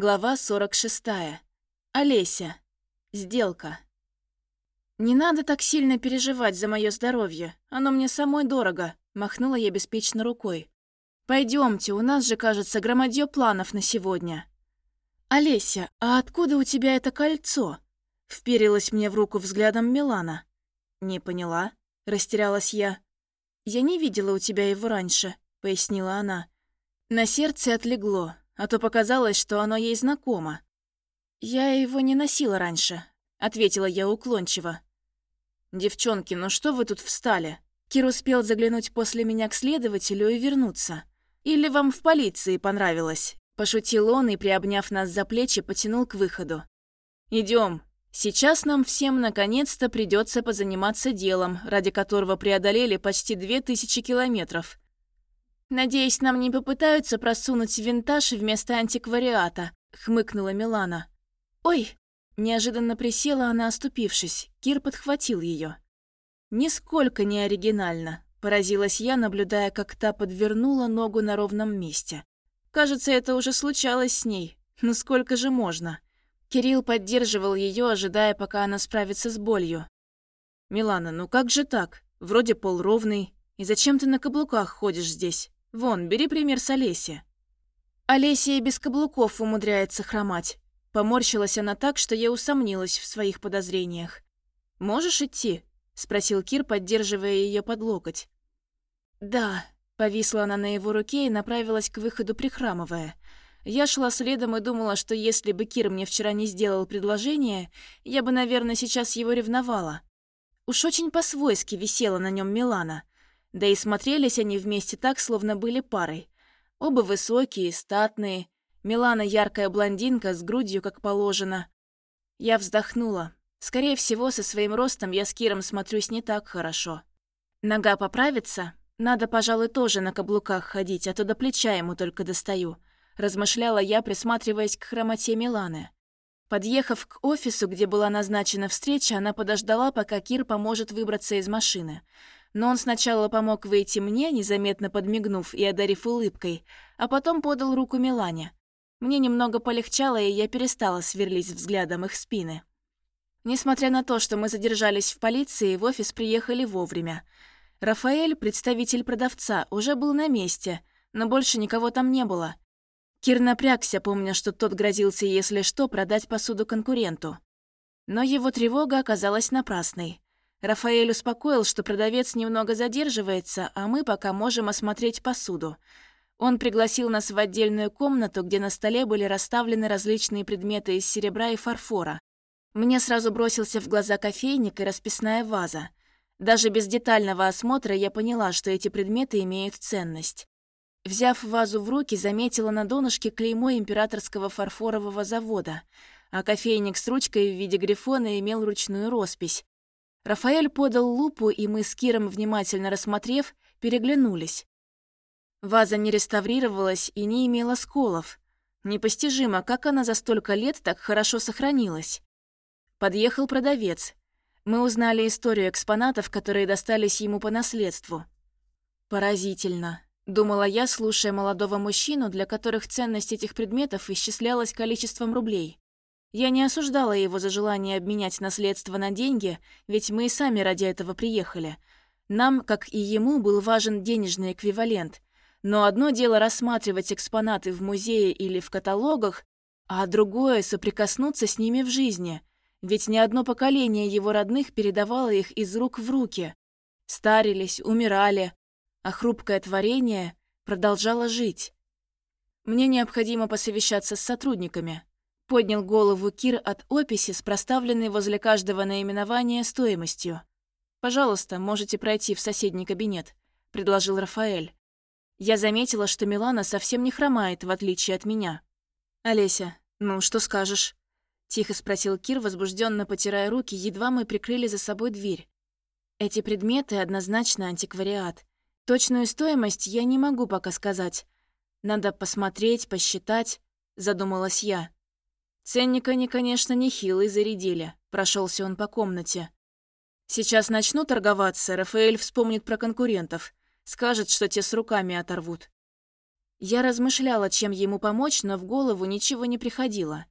Глава 46. Олеся. Сделка. «Не надо так сильно переживать за мое здоровье. Оно мне самой дорого», — махнула я беспечно рукой. Пойдемте, у нас же, кажется, громадье планов на сегодня». «Олеся, а откуда у тебя это кольцо?» — вперилась мне в руку взглядом Милана. «Не поняла», — растерялась я. «Я не видела у тебя его раньше», — пояснила она. На сердце отлегло, а то показалось, что оно ей знакомо. «Я его не носила раньше», — ответила я уклончиво. «Девчонки, ну что вы тут встали?» Кир успел заглянуть после меня к следователю и вернуться. «Или вам в полиции понравилось?» Пошутил он и, приобняв нас за плечи, потянул к выходу. Идем. Сейчас нам всем наконец-то придется позаниматься делом, ради которого преодолели почти две тысячи километров. «Надеюсь, нам не попытаются просунуть винтаж вместо антиквариата», — хмыкнула Милана. «Ой!» — неожиданно присела она, оступившись. Кир подхватил ее. «Нисколько не оригинально», — поразилась я, наблюдая, как та подвернула ногу на ровном месте. «Кажется, это уже случалось с ней. Ну сколько же можно?» Кирилл поддерживал ее, ожидая, пока она справится с болью. «Милана, ну как же так? Вроде пол ровный. И зачем ты на каблуках ходишь здесь?» Вон, бери пример с Олеси. Олеся и без каблуков умудряется хромать. Поморщилась она так, что я усомнилась в своих подозрениях. «Можешь идти?» — спросил Кир, поддерживая ее под локоть. «Да», — повисла она на его руке и направилась к выходу, прихрамывая. Я шла следом и думала, что если бы Кир мне вчера не сделал предложение, я бы, наверное, сейчас его ревновала. Уж очень по-свойски висела на нем Милана. Да и смотрелись они вместе так, словно были парой. Оба высокие, статные. Милана яркая блондинка с грудью, как положено. Я вздохнула. Скорее всего, со своим ростом я с Киром смотрюсь не так хорошо. Нога поправится? Надо, пожалуй, тоже на каблуках ходить, а то до плеча ему только достаю. Размышляла я, присматриваясь к хромоте Миланы. Подъехав к офису, где была назначена встреча, она подождала, пока Кир поможет выбраться из машины. Но он сначала помог выйти мне, незаметно подмигнув и одарив улыбкой, а потом подал руку Милане. Мне немного полегчало, и я перестала сверлить взглядом их спины. Несмотря на то, что мы задержались в полиции, в офис приехали вовремя. Рафаэль, представитель продавца, уже был на месте, но больше никого там не было. Кир напрягся, помня, что тот грозился, если что, продать посуду конкуренту. Но его тревога оказалась напрасной. Рафаэль успокоил, что продавец немного задерживается, а мы пока можем осмотреть посуду. Он пригласил нас в отдельную комнату, где на столе были расставлены различные предметы из серебра и фарфора. Мне сразу бросился в глаза кофейник и расписная ваза. Даже без детального осмотра я поняла, что эти предметы имеют ценность. Взяв вазу в руки, заметила на донышке клеймо императорского фарфорового завода, а кофейник с ручкой в виде грифона имел ручную роспись. Рафаэль подал лупу, и мы с Киром, внимательно рассмотрев, переглянулись. Ваза не реставрировалась и не имела сколов. Непостижимо, как она за столько лет так хорошо сохранилась. Подъехал продавец. Мы узнали историю экспонатов, которые достались ему по наследству. Поразительно. Думала я, слушая молодого мужчину, для которых ценность этих предметов исчислялась количеством рублей. Я не осуждала его за желание обменять наследство на деньги, ведь мы и сами ради этого приехали. Нам, как и ему, был важен денежный эквивалент. Но одно дело рассматривать экспонаты в музее или в каталогах, а другое — соприкоснуться с ними в жизни. Ведь ни одно поколение его родных передавало их из рук в руки. Старились, умирали, а хрупкое творение продолжало жить. Мне необходимо посовещаться с сотрудниками. Поднял голову Кир от описи с проставленной возле каждого наименования стоимостью. «Пожалуйста, можете пройти в соседний кабинет», — предложил Рафаэль. Я заметила, что Милана совсем не хромает, в отличие от меня. «Олеся, ну, что скажешь?» — тихо спросил Кир, возбужденно потирая руки, едва мы прикрыли за собой дверь. «Эти предметы однозначно антиквариат. Точную стоимость я не могу пока сказать. Надо посмотреть, посчитать», — задумалась я. Ценник они, конечно, нехилый зарядили. Прошелся он по комнате. Сейчас начну торговаться, Рафаэль вспомнит про конкурентов. Скажет, что те с руками оторвут. Я размышляла, чем ему помочь, но в голову ничего не приходило.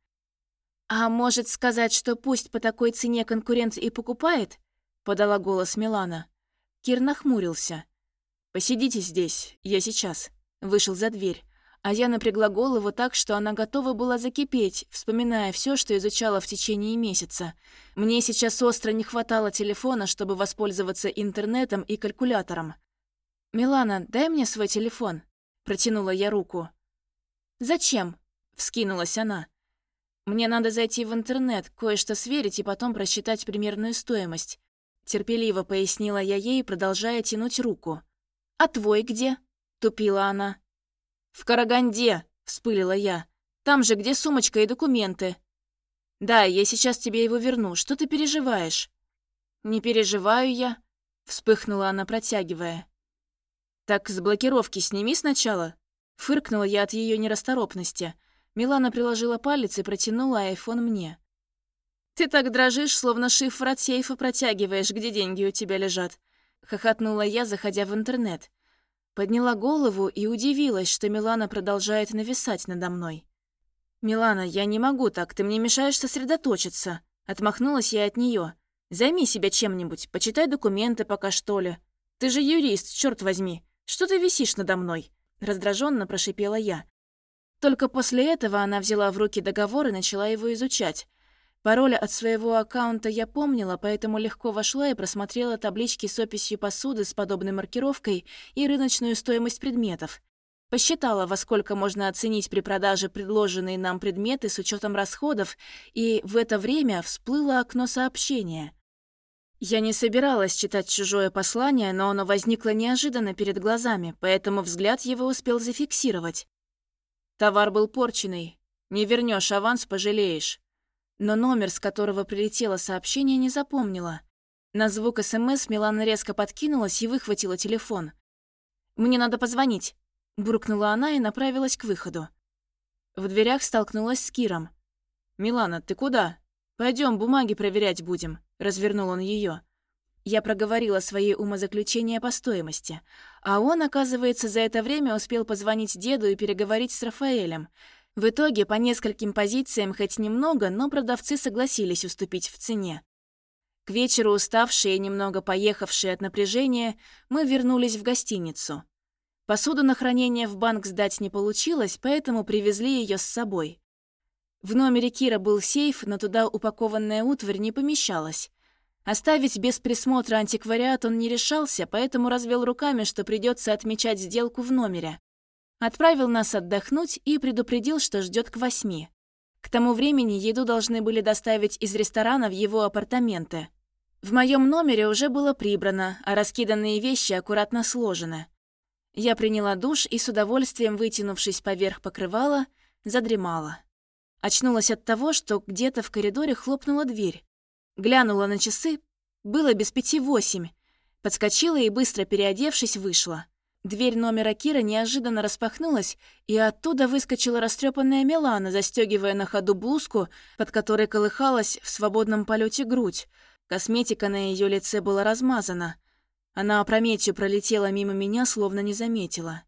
«А может сказать, что пусть по такой цене конкурент и покупает?» — подала голос Милана. Кир нахмурился. «Посидите здесь, я сейчас». Вышел за дверь. А я напрягла голову так, что она готова была закипеть, вспоминая все, что изучала в течение месяца. Мне сейчас остро не хватало телефона, чтобы воспользоваться интернетом и калькулятором. «Милана, дай мне свой телефон», — протянула я руку. «Зачем?» — вскинулась она. «Мне надо зайти в интернет, кое-что сверить и потом просчитать примерную стоимость», — терпеливо пояснила я ей, продолжая тянуть руку. «А твой где?» — тупила она. «В Караганде!» — вспылила я. «Там же, где сумочка и документы». «Да, я сейчас тебе его верну. Что ты переживаешь?» «Не переживаю я», — вспыхнула она, протягивая. «Так с блокировки сними сначала». Фыркнула я от ее нерасторопности. Милана приложила палец и протянула айфон мне. «Ты так дрожишь, словно шифр от сейфа протягиваешь, где деньги у тебя лежат», — хохотнула я, заходя в интернет. Подняла голову и удивилась, что Милана продолжает нависать надо мной. «Милана, я не могу так, ты мне мешаешь сосредоточиться». Отмахнулась я от нее. «Займи себя чем-нибудь, почитай документы пока что ли. Ты же юрист, черт возьми. Что ты висишь надо мной?» Раздраженно прошипела я. Только после этого она взяла в руки договор и начала его изучать. Пароль от своего аккаунта я помнила, поэтому легко вошла и просмотрела таблички с описью посуды с подобной маркировкой и рыночную стоимость предметов. Посчитала, во сколько можно оценить при продаже предложенные нам предметы с учетом расходов, и в это время всплыло окно сообщения. Я не собиралась читать чужое послание, но оно возникло неожиданно перед глазами, поэтому взгляд его успел зафиксировать. Товар был порченный. Не вернешь аванс, пожалеешь но номер, с которого прилетело сообщение, не запомнила. На звук СМС Милана резко подкинулась и выхватила телефон. «Мне надо позвонить», — буркнула она и направилась к выходу. В дверях столкнулась с Киром. «Милана, ты куда? Пойдем, бумаги проверять будем», — развернул он ее. Я проговорила свои умозаключения по стоимости, а он, оказывается, за это время успел позвонить деду и переговорить с Рафаэлем — в итоге по нескольким позициям хоть немного, но продавцы согласились уступить в цене. К вечеру уставшие и немного поехавшие от напряжения, мы вернулись в гостиницу. Посуду на хранение в банк сдать не получилось, поэтому привезли ее с собой. В номере Кира был сейф, но туда упакованная утварь не помещалась. Оставить без присмотра антиквариат он не решался, поэтому развел руками, что придется отмечать сделку в номере. Отправил нас отдохнуть и предупредил, что ждет к восьми. К тому времени еду должны были доставить из ресторана в его апартаменты. В моем номере уже было прибрано, а раскиданные вещи аккуратно сложены. Я приняла душ и с удовольствием, вытянувшись поверх покрывала, задремала. Очнулась от того, что где-то в коридоре хлопнула дверь. Глянула на часы, было без пяти восемь. Подскочила и, быстро переодевшись, вышла. Дверь номера Кира неожиданно распахнулась, и оттуда выскочила растрепанная Милана, застегивая на ходу блузку, под которой колыхалась в свободном полете грудь. Косметика на ее лице была размазана. Она опрометью пролетела мимо меня, словно не заметила.